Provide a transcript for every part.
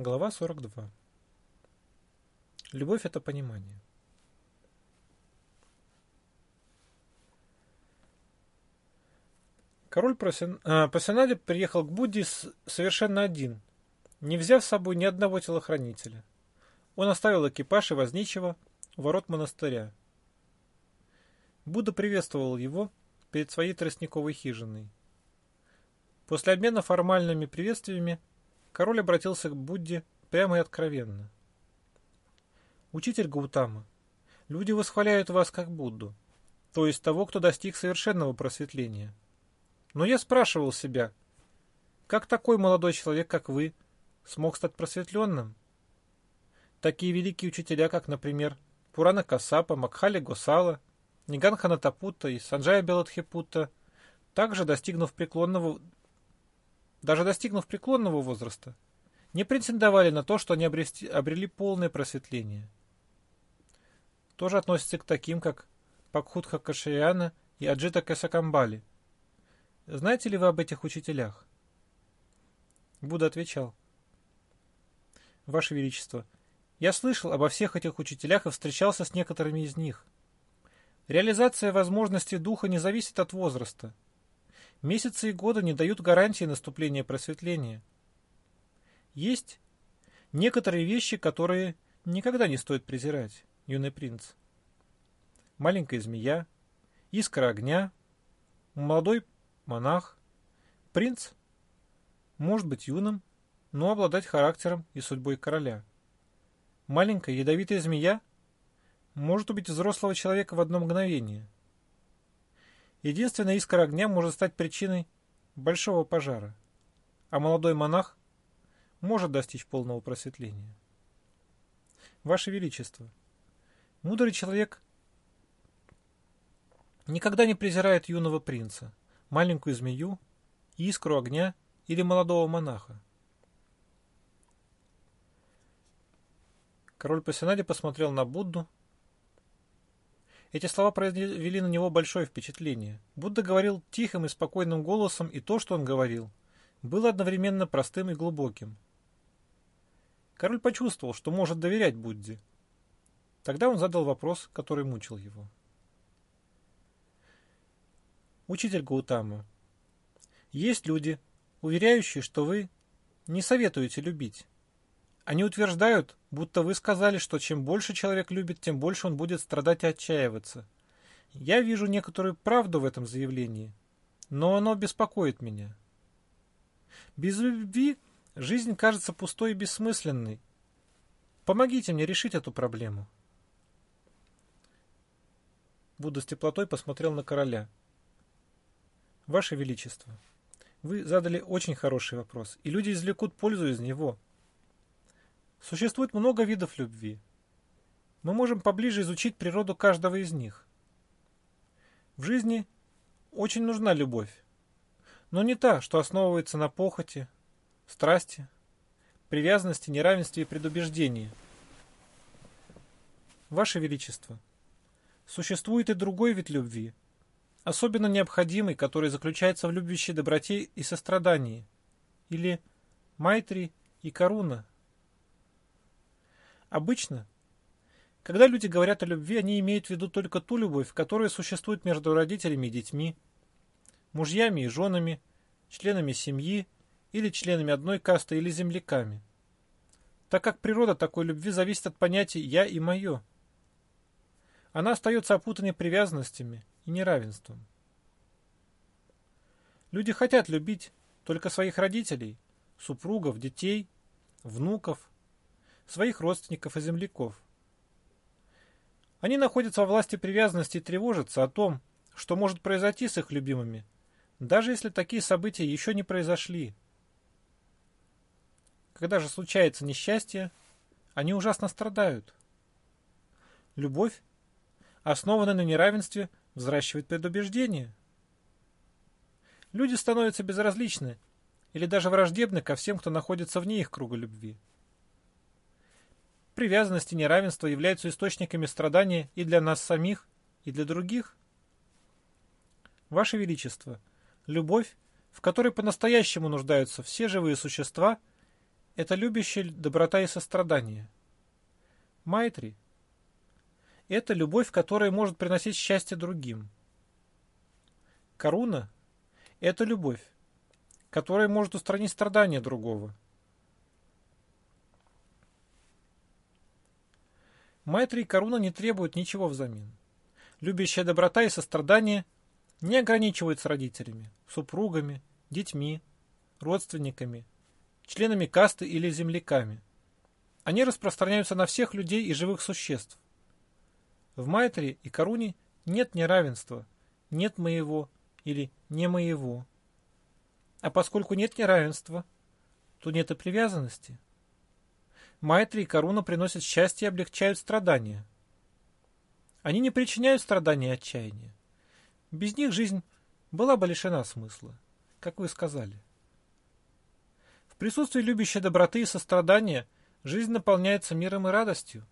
Глава 42. Любовь – это понимание. Король по Сенаде приехал к Будде совершенно один, не взяв с собой ни одного телохранителя. Он оставил экипаж и возничего у ворот монастыря. Будда приветствовал его перед своей тростниковой хижиной. После обмена формальными приветствиями Король обратился к Будде прямо и откровенно. «Учитель Гаутама, люди восхваляют вас как Будду, то есть того, кто достиг совершенного просветления. Но я спрашивал себя, как такой молодой человек, как вы, смог стать просветленным? Такие великие учителя, как, например, Пурана Касапа, Макхали Госала, Ниганхана Тапута и Санджая Беладхипута, также достигнув преклонного даже достигнув преклонного возраста, не претендовали на то, что они обрести, обрели полное просветление. Тоже относится к таким, как Пакхутха Кашаяна и Аджита Касакамбали. Знаете ли вы об этих учителях? Будда отвечал. Ваше Величество, я слышал обо всех этих учителях и встречался с некоторыми из них. Реализация возможностей духа не зависит от возраста – Месяцы и годы не дают гарантии наступления просветления. Есть некоторые вещи, которые никогда не стоит презирать, юный принц. Маленькая змея, искра огня, молодой монах, принц может быть юным, но обладать характером и судьбой короля. Маленькая ядовитая змея может убить взрослого человека в одно мгновение – Единственная искра огня может стать причиной большого пожара, а молодой монах может достичь полного просветления. Ваше Величество, мудрый человек никогда не презирает юного принца, маленькую змею, искру огня или молодого монаха. Король Пассионаде посмотрел на Будду, эти слова произвели на него большое впечатление. Будда говорил тихим и спокойным голосом, и то, что он говорил, было одновременно простым и глубоким. Король почувствовал, что может доверять Будде. Тогда он задал вопрос, который мучил его. Учитель Гаутама, есть люди, уверяющие, что вы не советуете любить. Они утверждают, будто вы сказали, что чем больше человек любит, тем больше он будет страдать и отчаиваться. Я вижу некоторую правду в этом заявлении, но оно беспокоит меня. Без любви жизнь кажется пустой и бессмысленной. Помогите мне решить эту проблему. Будда с теплотой посмотрел на короля. Ваше Величество, вы задали очень хороший вопрос, и люди извлекут пользу из него – Существует много видов любви. Мы можем поближе изучить природу каждого из них. В жизни очень нужна любовь, но не та, что основывается на похоти, страсти, привязанности, неравенстве и предубеждении. Ваше Величество, существует и другой вид любви, особенно необходимый, который заключается в любящей доброте и сострадании, или майтри и каруна, Обычно, когда люди говорят о любви, они имеют в виду только ту любовь, которая существует между родителями и детьми, мужьями и женами, членами семьи или членами одной касты или земляками. Так как природа такой любви зависит от понятий «я» и «моё». Она остается опутанной привязанностями и неравенством. Люди хотят любить только своих родителей, супругов, детей, внуков, своих родственников и земляков. Они находятся во власти привязанности и тревожатся о том, что может произойти с их любимыми, даже если такие события еще не произошли. Когда же случается несчастье, они ужасно страдают. Любовь, основанная на неравенстве, взращивает предубеждение. Люди становятся безразличны или даже враждебны ко всем, кто находится вне их круга любви привязанность и неравенство являются источниками страдания и для нас самих, и для других? Ваше Величество, любовь, в которой по-настоящему нуждаются все живые существа, это любящая доброта и сострадание. Майтри – это любовь, которая может приносить счастье другим. Каруна – это любовь, которая может устранить страдания другого. Майтри и Каруна не требуют ничего взамен. Любящая доброта и сострадание не ограничиваются родителями, супругами, детьми, родственниками, членами касты или земляками. Они распространяются на всех людей и живых существ. В Майтре и Каруне нет неравенства, нет моего или не моего. А поскольку нет неравенства, то нет и привязанности. Майтри и Каруна приносят счастье и облегчают страдания. Они не причиняют страдания и отчаяния. Без них жизнь была бы лишена смысла, как вы сказали. В присутствии любящей доброты и сострадания жизнь наполняется миром и радостью.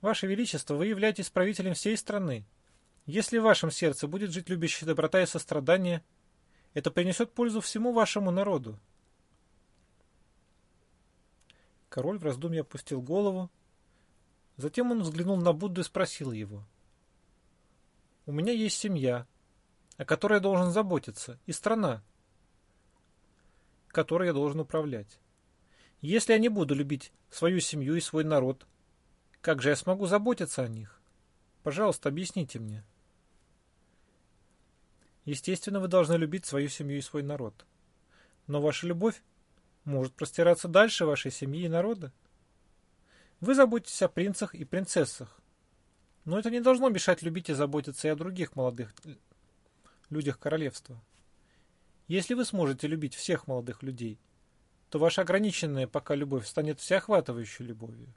Ваше Величество, вы являетесь правителем всей страны. Если в вашем сердце будет жить любящая доброта и сострадание, это принесет пользу всему вашему народу. Король в раздумье опустил голову. Затем он взглянул на Будду и спросил его. «У меня есть семья, о которой я должен заботиться, и страна, которой я должен управлять. Если я не буду любить свою семью и свой народ, как же я смогу заботиться о них? Пожалуйста, объясните мне». Естественно, вы должны любить свою семью и свой народ. Но ваша любовь может простираться дальше вашей семьи и народа. Вы заботитесь о принцах и принцессах. Но это не должно мешать любить и заботиться и о других молодых людях королевства. Если вы сможете любить всех молодых людей, то ваша ограниченная пока любовь станет всеохватывающей любовью.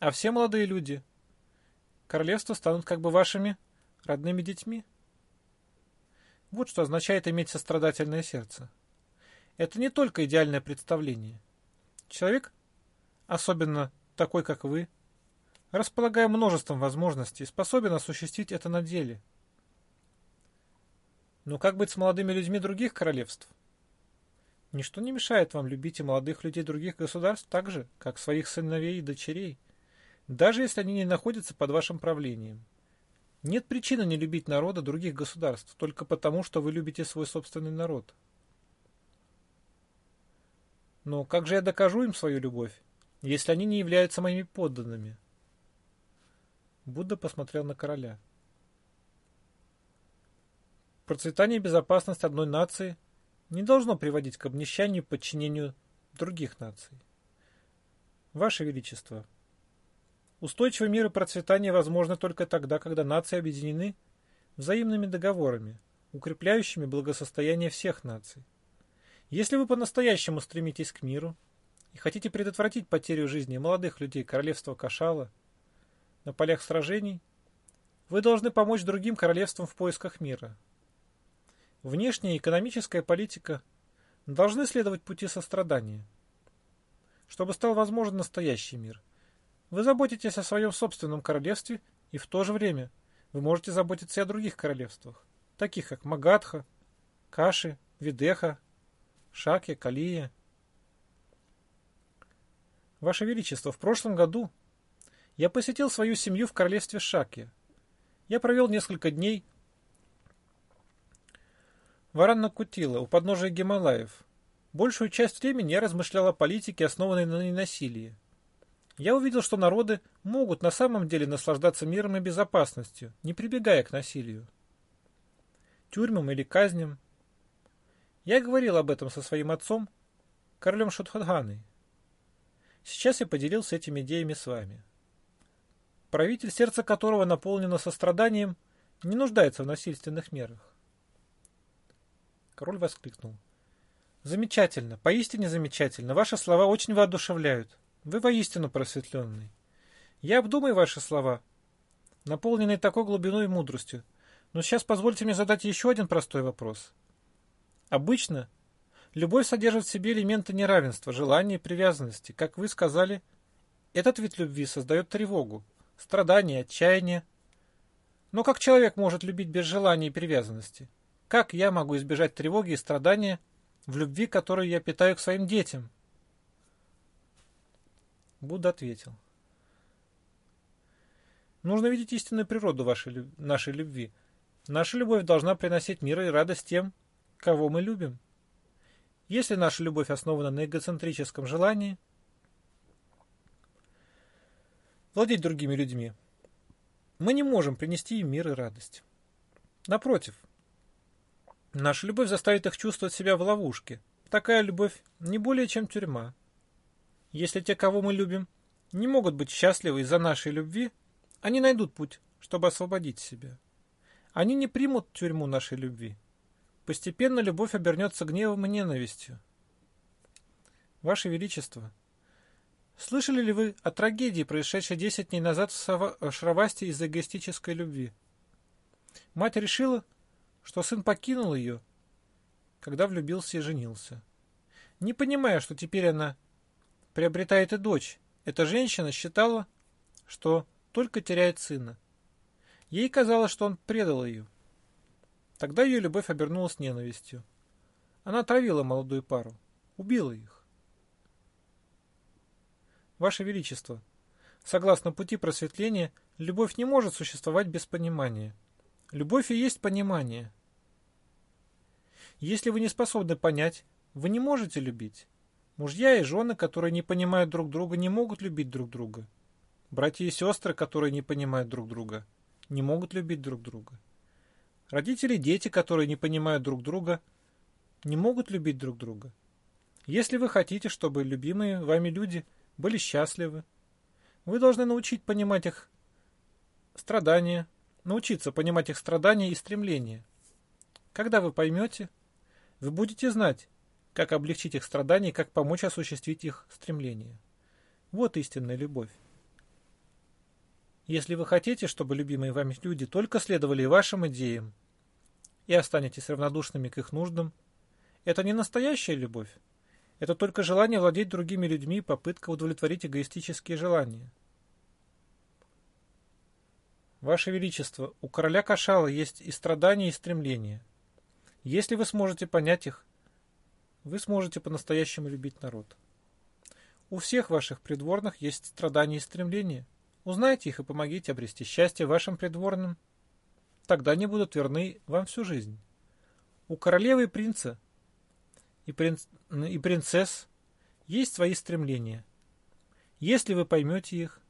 А все молодые люди королевства станут как бы вашими родными детьми. Вот что означает иметь сострадательное сердце. Это не только идеальное представление. Человек, особенно такой, как вы, располагая множеством возможностей, способен осуществить это на деле. Но как быть с молодыми людьми других королевств? Ничто не мешает вам любить и молодых людей других государств так же, как своих сыновей и дочерей, даже если они не находятся под вашим правлением. Нет причины не любить народа других государств только потому, что вы любите свой собственный народ. Но как же я докажу им свою любовь, если они не являются моими подданными? Будда посмотрел на короля. Процветание и безопасность одной нации не должно приводить к обнищанию и подчинению других наций. Ваше Величество, устойчивый мир и процветание возможны только тогда, когда нации объединены взаимными договорами, укрепляющими благосостояние всех наций. Если вы по-настоящему стремитесь к миру и хотите предотвратить потерю жизни молодых людей королевства Кашала на полях сражений, вы должны помочь другим королевствам в поисках мира. Внешняя и экономическая политика должны следовать пути сострадания. Чтобы стал возможен настоящий мир, вы заботитесь о своем собственном королевстве и в то же время вы можете заботиться и о других королевствах, таких как Магадха, Каши, Видеха, Шаке, Калия. Ваше Величество, в прошлом году я посетил свою семью в королевстве Шаке. Я провел несколько дней в Аранна-Кутила, у подножия Гималаев. Большую часть времени я размышлял о политике, основанной на ненасилии. Я увидел, что народы могут на самом деле наслаждаться миром и безопасностью, не прибегая к насилию. Тюрьмам или казням, я говорил об этом со своим отцом, королем Шутхадганой. Сейчас я поделился этими идеями с вами. Правитель, сердце которого наполнено состраданием, не нуждается в насильственных мерах. Король воскликнул. Замечательно, поистине замечательно. Ваши слова очень воодушевляют. Вы воистину просветленный. Я обдумаю ваши слова, наполненные такой глубиной и мудростью. Но сейчас позвольте мне задать еще один простой вопрос. Обычно любовь содержит в себе элементы неравенства, желания и привязанности. Как вы сказали, этот вид любви создает тревогу, страдания, отчаяние. Но как человек может любить без желания и привязанности? Как я могу избежать тревоги и страдания в любви, которую я питаю к своим детям? Будда ответил. Нужно видеть истинную природу вашей, нашей любви. Наша любовь должна приносить мир и радость тем, кого мы любим. Если наша любовь основана на эгоцентрическом желании владеть другими людьми, мы не можем принести им мир и радость. Напротив, наша любовь заставит их чувствовать себя в ловушке. Такая любовь не более чем тюрьма. Если те, кого мы любим, не могут быть счастливы из-за нашей любви, они найдут путь, чтобы освободить себя. Они не примут тюрьму нашей любви. Постепенно любовь обернется гневом и ненавистью. Ваше Величество, слышали ли вы о трагедии, происшедшей 10 дней назад в Шравасте из-за эгоистической любви? Мать решила, что сын покинул ее, когда влюбился и женился. Не понимая, что теперь она приобретает и дочь, эта женщина считала, что только теряет сына. Ей казалось, что он предал ее. Тогда ее любовь обернулась ненавистью. Она отравила молодую пару, убила их. Ваше Величество, согласно пути просветления, любовь не может существовать без понимания. Любовь и есть понимание. Если вы не способны понять, вы не можете любить. Мужья и жены, которые не понимают друг друга, не могут любить друг друга. Братья и сестры, которые не понимают друг друга, не могут любить друг друга. Родители дети, которые не понимают друг друга, не могут любить друг друга. Если вы хотите, чтобы любимые вами люди были счастливы, вы должны научить понимать их страдания, научиться понимать их страдания и стремления. Когда вы поймете, вы будете знать, как облегчить их страдания и как помочь осуществить их стремления. Вот истинная любовь. Если вы хотите, чтобы любимые вами люди только следовали вашим идеям и останетесь равнодушными к их нуждам, это не настоящая любовь. Это только желание владеть другими людьми и попытка удовлетворить эгоистические желания. Ваше Величество, у короля Кашала есть и страдания, и стремления. Если вы сможете понять их, вы сможете по-настоящему любить народ. У всех ваших придворных есть страдания и стремления – Узнайте их и помогите обрести счастье вашим придворным. Тогда они будут верны вам всю жизнь. У королевы и принца и, принц, и принцесс есть свои стремления. Если вы поймете их,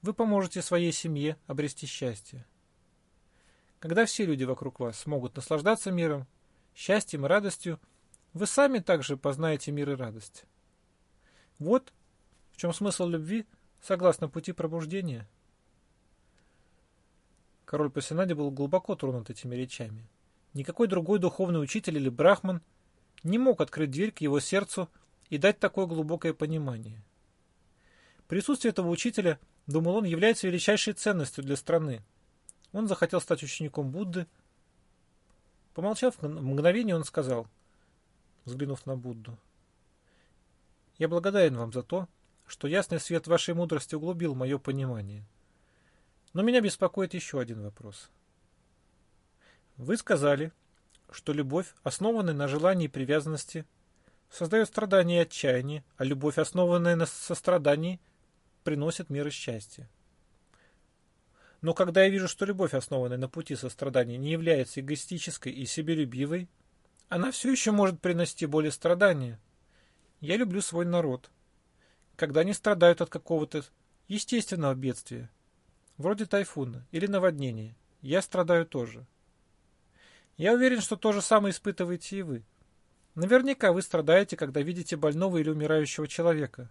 вы поможете своей семье обрести счастье. Когда все люди вокруг вас смогут наслаждаться миром, счастьем и радостью, вы сами также познаете мир и радость. Вот в чем смысл любви – согласно пути пробуждения. Король Пасинади был глубоко тронут этими речами. Никакой другой духовный учитель или брахман не мог открыть дверь к его сердцу и дать такое глубокое понимание. Присутствие этого учителя, думал он, является величайшей ценностью для страны. Он захотел стать учеником Будды. Помолчав мгновение, он сказал, взглянув на Будду, «Я благодарен вам за то, что ясный свет вашей мудрости углубил мое понимание. Но меня беспокоит еще один вопрос. Вы сказали, что любовь, основанная на желании и привязанности, создает страдания и отчаяние, а любовь, основанная на сострадании, приносит мир и счастье. Но когда я вижу, что любовь, основанная на пути сострадания, не является эгоистической и себелюбивой, она все еще может принести боль и страдания. Я люблю свой народ когда они страдают от какого-то естественного бедствия, вроде тайфуна или наводнения. Я страдаю тоже. Я уверен, что то же самое испытываете и вы. Наверняка вы страдаете, когда видите больного или умирающего человека.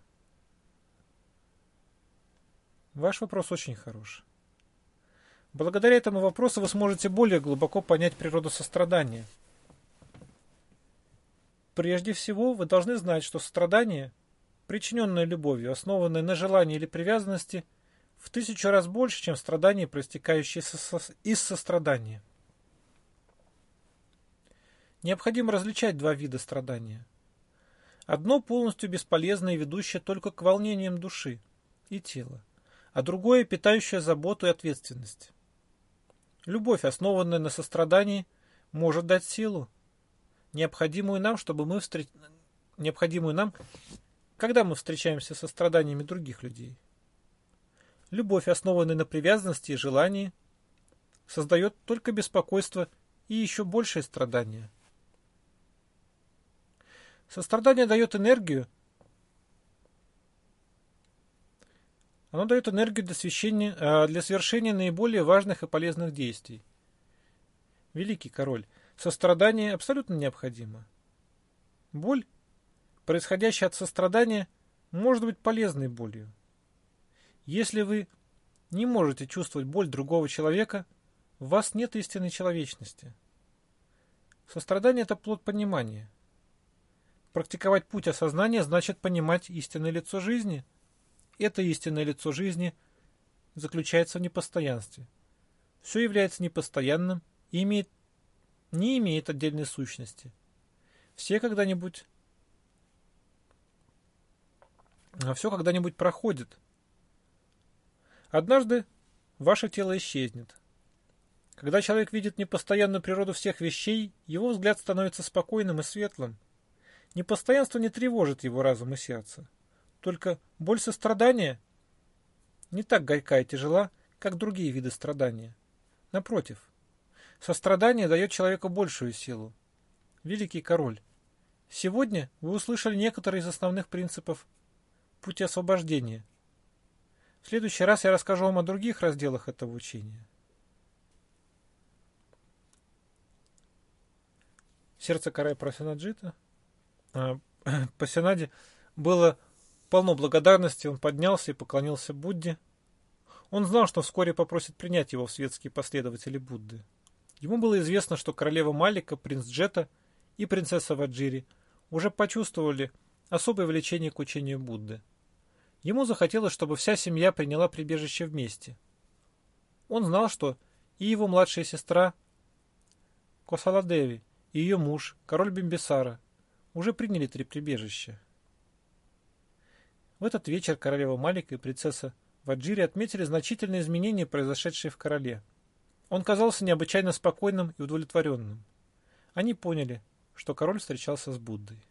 Ваш вопрос очень хорош. Благодаря этому вопросу вы сможете более глубоко понять природу сострадания. Прежде всего, вы должны знать, что сострадание – причиненное любовью, основанное на желании или привязанности, в тысячу раз больше, чем страдания, проистекающие из сострадания. Необходимо различать два вида страдания. Одно полностью бесполезное и ведущее только к волнениям души и тела, а другое питающее заботу и ответственность. Любовь, основанная на сострадании, может дать силу, необходимую нам, чтобы мы встреч... необходимую нам когда мы встречаемся со страданиями других людей. Любовь, основанная на привязанности и желании, создает только беспокойство и еще большее страдание. Сострадание дает энергию. Оно дает энергию для, священия, а, для совершения наиболее важных и полезных действий. Великий король, сострадание абсолютно необходимо. Боль, происходящая от сострадания, может быть полезной болью. Если вы не можете чувствовать боль другого человека, в вас нет истинной человечности. Сострадание – это плод понимания. Практиковать путь осознания значит понимать истинное лицо жизни. Это истинное лицо жизни заключается в непостоянстве. Все является непостоянным и имеет, не имеет отдельной сущности. Все когда-нибудь а все когда-нибудь проходит. Однажды ваше тело исчезнет. Когда человек видит непостоянную природу всех вещей, его взгляд становится спокойным и светлым. Непостоянство не тревожит его разум и сердце. Только боль сострадания не так горька и тяжела, как другие виды страдания. Напротив, сострадание дает человеку большую силу. Великий король, сегодня вы услышали некоторые из основных принципов пути освобождения. В следующий раз я расскажу вам о других разделах этого учения. Сердце Карай Прасинаджита. А, по Синаде было полно благодарности, он поднялся и поклонился Будде. Он знал, что вскоре попросит принять его в светские последователи Будды. Ему было известно, что королева Малика, принц Джета и принцесса Ваджири уже почувствовали особое влечение к учению Будды. Ему захотелось, чтобы вся семья приняла прибежище вместе. Он знал, что и его младшая сестра Косаладеви, и ее муж, король Бимбисара, уже приняли три прибежища. В этот вечер королева Малика и принцесса Ваджири отметили значительные изменения, произошедшие в короле. Он казался необычайно спокойным и удовлетворенным. Они поняли, что король встречался с Буддой.